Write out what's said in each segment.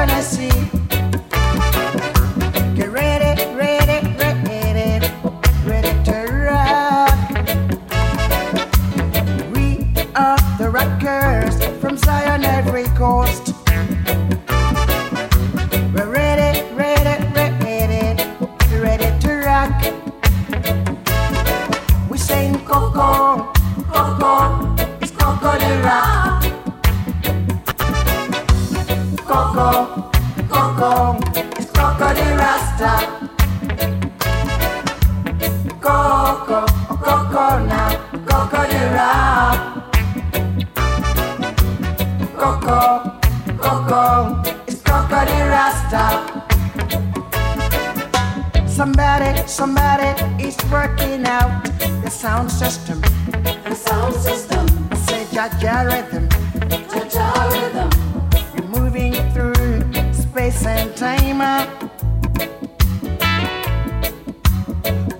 Get ready, ready, ready, ready to rock. We are the rockers from Zion, every coast. Coco, Coco, it's Coco the Rasta. Coco, Coco now, Cocody rock. Coco, Coco, it's Cocody Rasta. Somebody, somebody is working out the sound system. The sound system, Say Jaja rhythm. Space and time.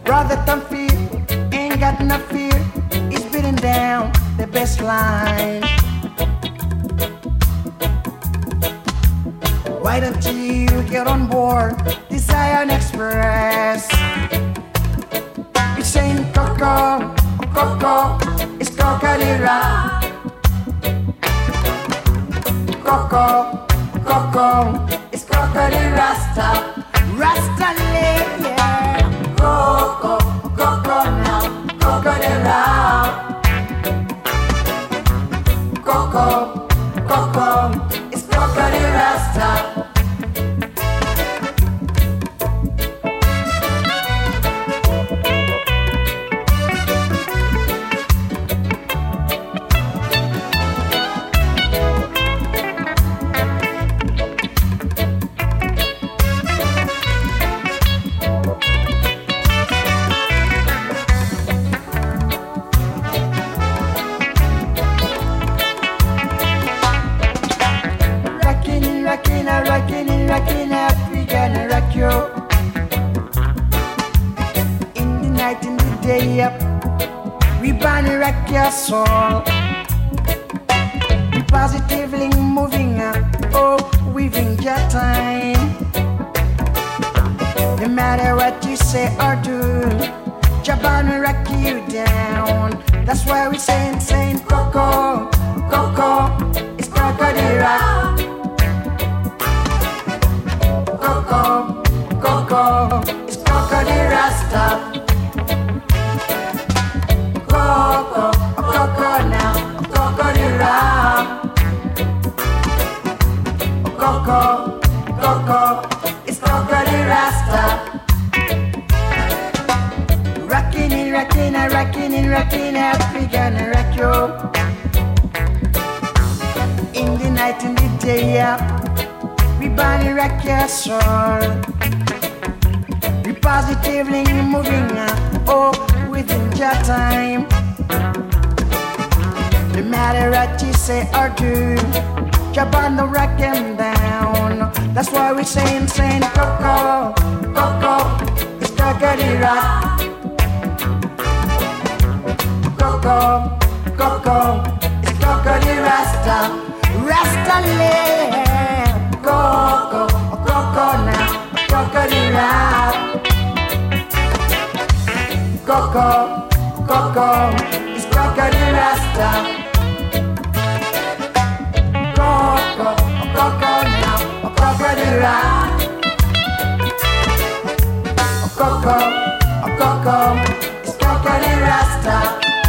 Brother don't fear, ain't got no fear. It's beating down the best line. Why don't you get on board the Zion Express? It's saying Coco, Coco, it's Coca-Cola. Coco, Coco, it's Cocody Rasta. Rasta yeah. Coco, Coco now, Coco the Rasta. Coco, Coco, it's Coco the Rasta. Up, we gonna rock your soul. We positively moving up, oh, weaving your time. No matter what you say or do, Japan will rock you down. That's why we saying, saying, Coco, Coco, it's Coco the rock. Coco, Coco, it's Cocody Rasta. Coco, it's Coco the Rasta. Rockin' it, rockin' it, rockin' it, rockin' it, we gonna rock you. In the night, in the day, yeah. We body rock your soul. We positively moving up, oh, within your time. No matter what you say or do, jump on the rock and down. That's why we sing, sing, Coco, Coco, it's Cocody Rock. Coco, Coco, it's Cocody Rasta, Rasta Land. Coco, Coco now, Cocody Rock. Coco, Coco, it's Cocody Rasta. Coco, Coco murderer. Okoko, Okoko, it's Cocody Rasta.